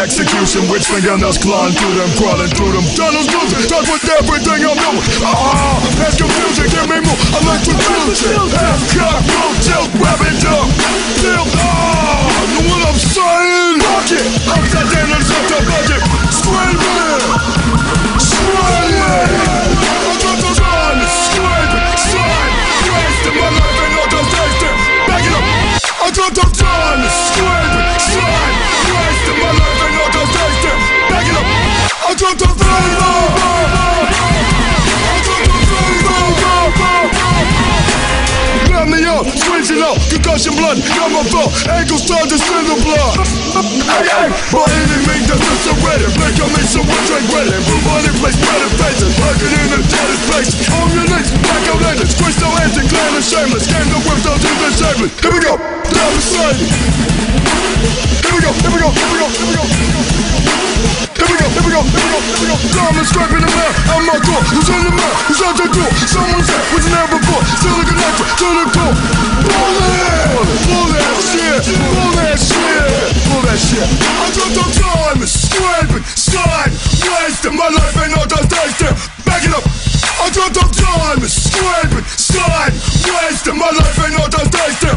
Execution with fingernails clawing through them, crawling through them tunnels, losing touch with everything I'm doing. Ah, that's confusion, give me more electrocution. Half cock, roll tilt, grab it up, tilt. Ah, know what I'm saying? Fuck it, upside down and up the budget. Screaming, screaming. Out, concussion blood, got my throat, ankles start to the blood. Hey, hey, by any means that's surrender, make on me some one drink ready, move on in place, better faces, working in the deadest place. On your knees, back out endless, twist no hands and clan and shameless, game the whip, don't do the shameless. Here we go, down the side. Here we go, here we go, here we go, here we go. Here we go, here we go, here we go, here we go. Diamond scraping the man out my door. Who's in the man? Who's out the door? Someone's there, was there before. Still a connector to the door. The wasting my life ain't all those days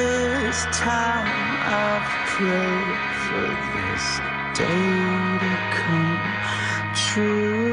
them with for this day to come I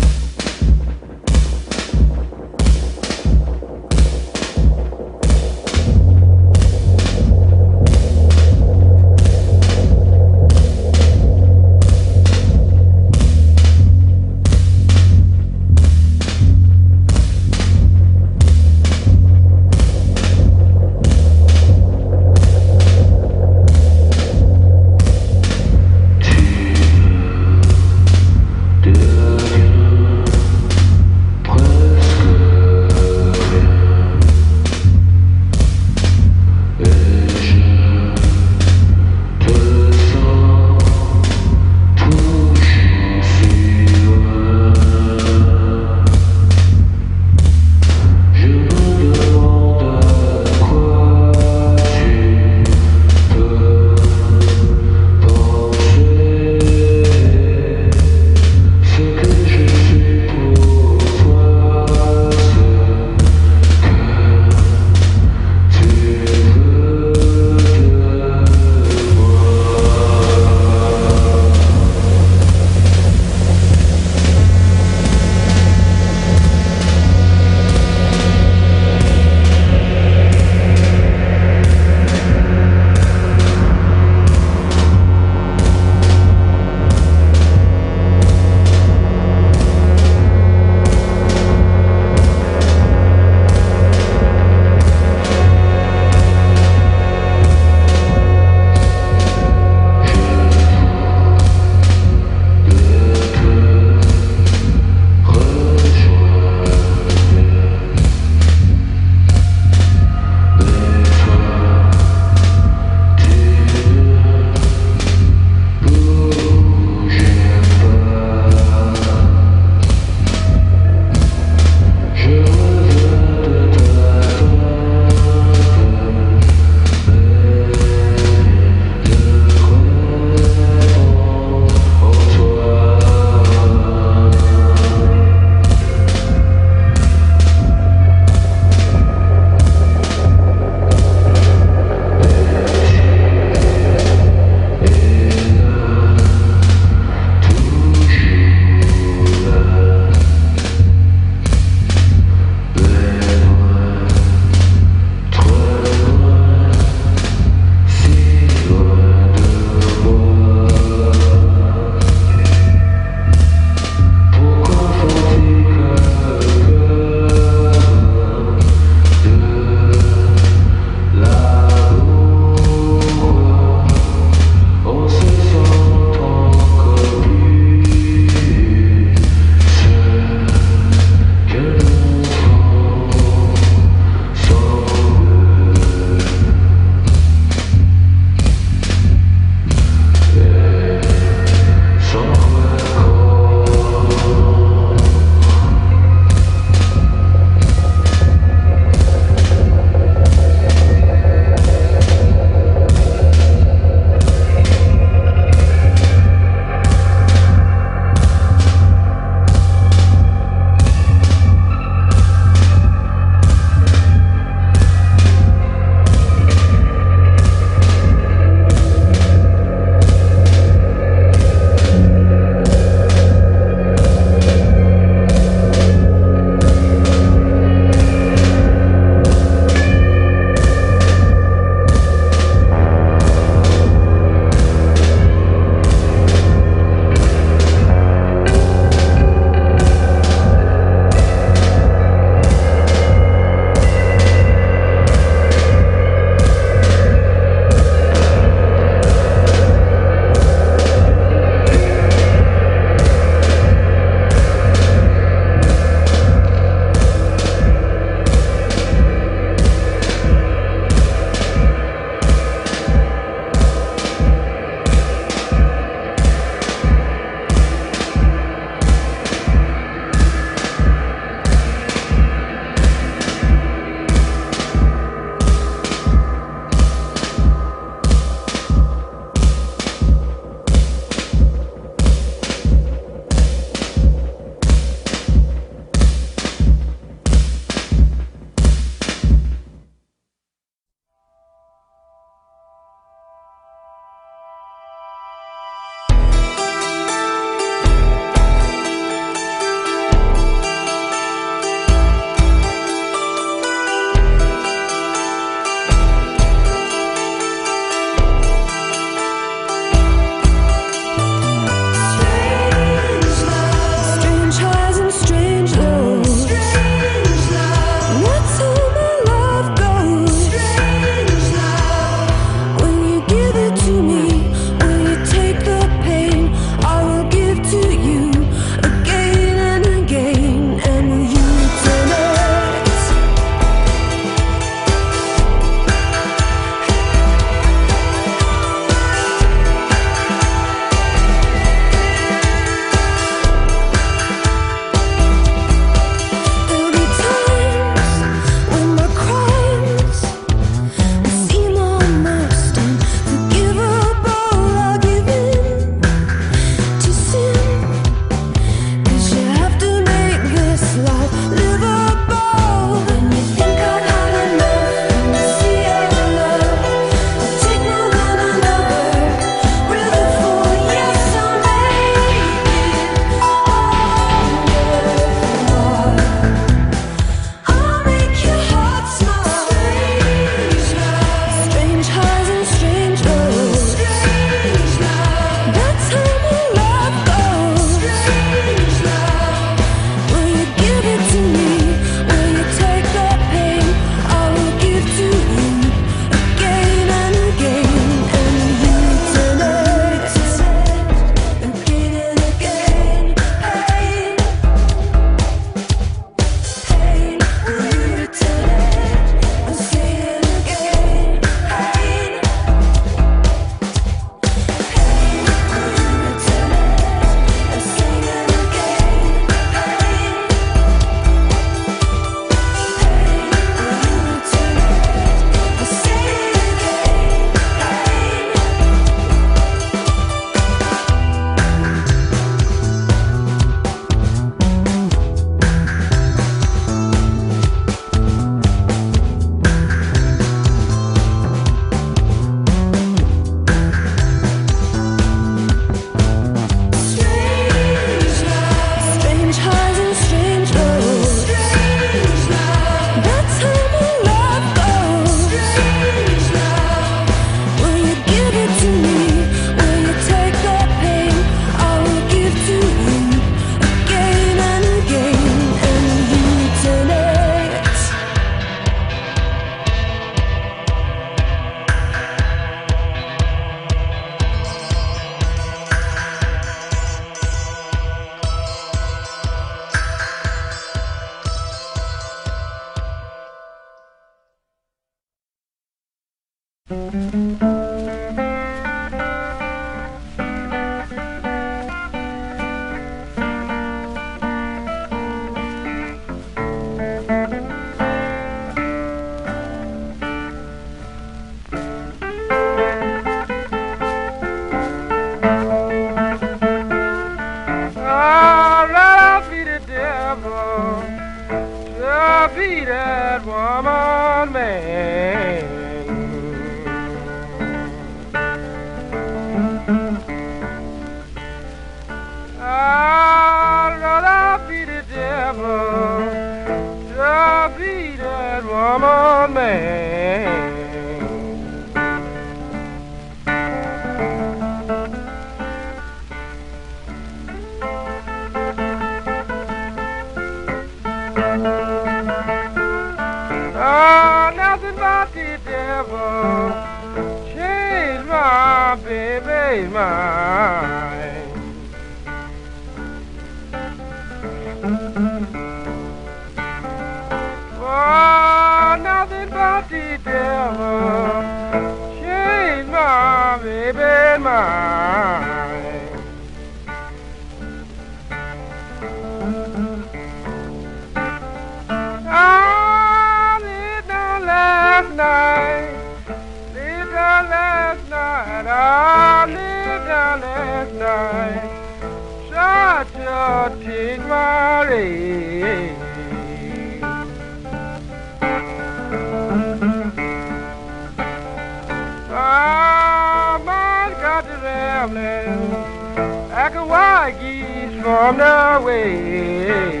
geese from the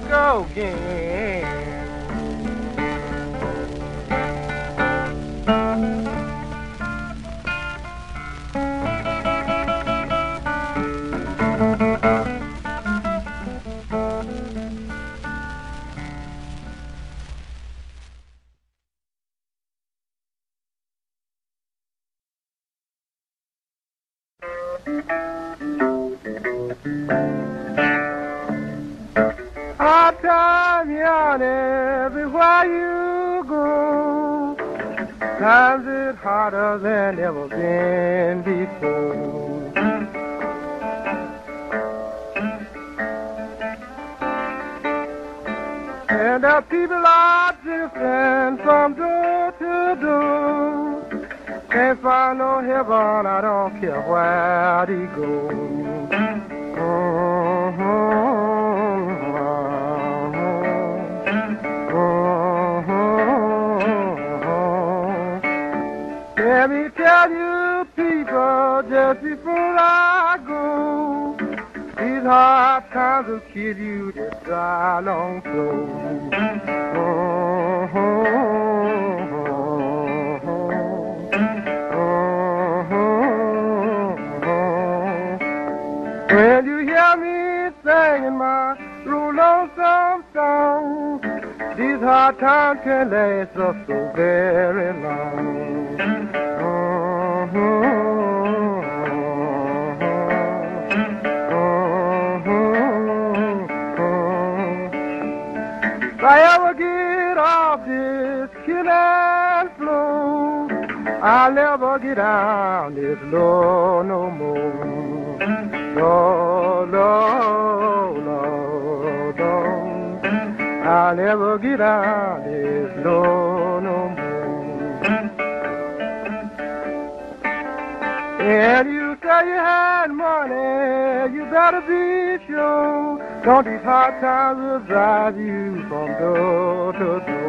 tobacco again. On everywhere you go. Times it harder than ever been before. And our people are drifting from door to door. Can't find no heaven, I don't care where they go. Let tell you, people, just before I go, these hard times will kill you just dry long slow. When you hear me singing my lonesome song, these hard times can last us so very long. I ever get off this killing floor, I'll never get down this low no more. No, no, no, no. I'll never get down this low And you say you had money, you better be sure. Don't these hard times will drive you from door to door.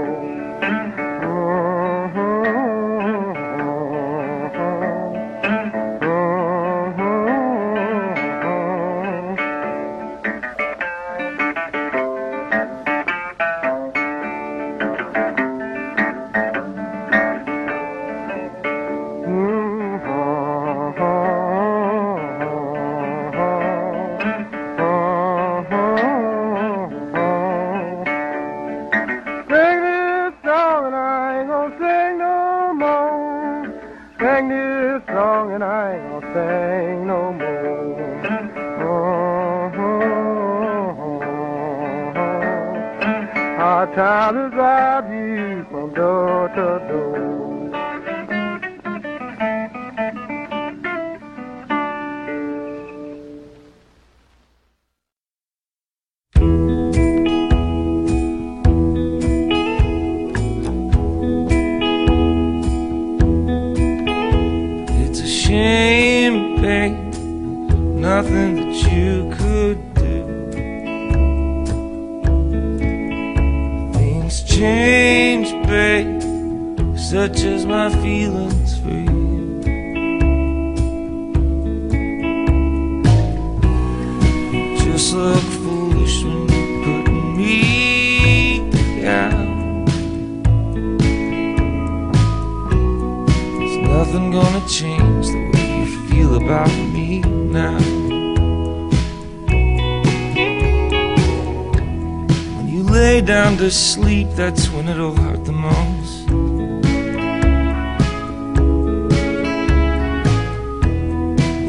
That's when it'll hurt the most.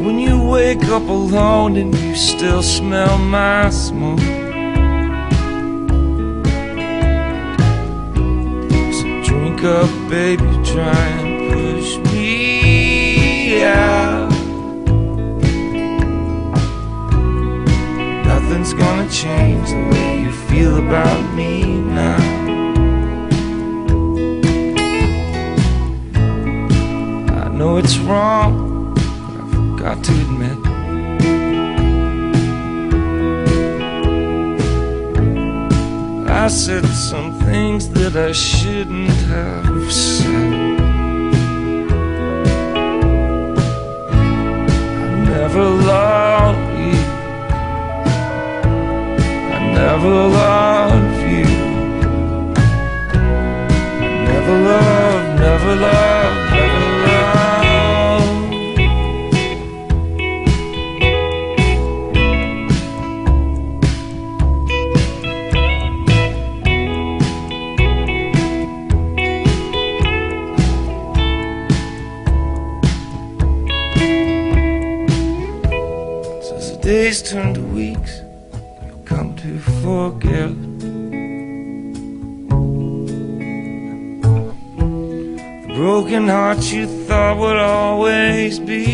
When you wake up alone and you still smell my smoke. So drink up, baby, try and push me out. Nothing's gonna change the way you feel about me now. Know it's wrong, but I've got to admit. I said some things that I shouldn't have said. I never loved you. I never loved you. Never loved, never loved. To weeks, you'll come to forget. The broken heart you thought would always be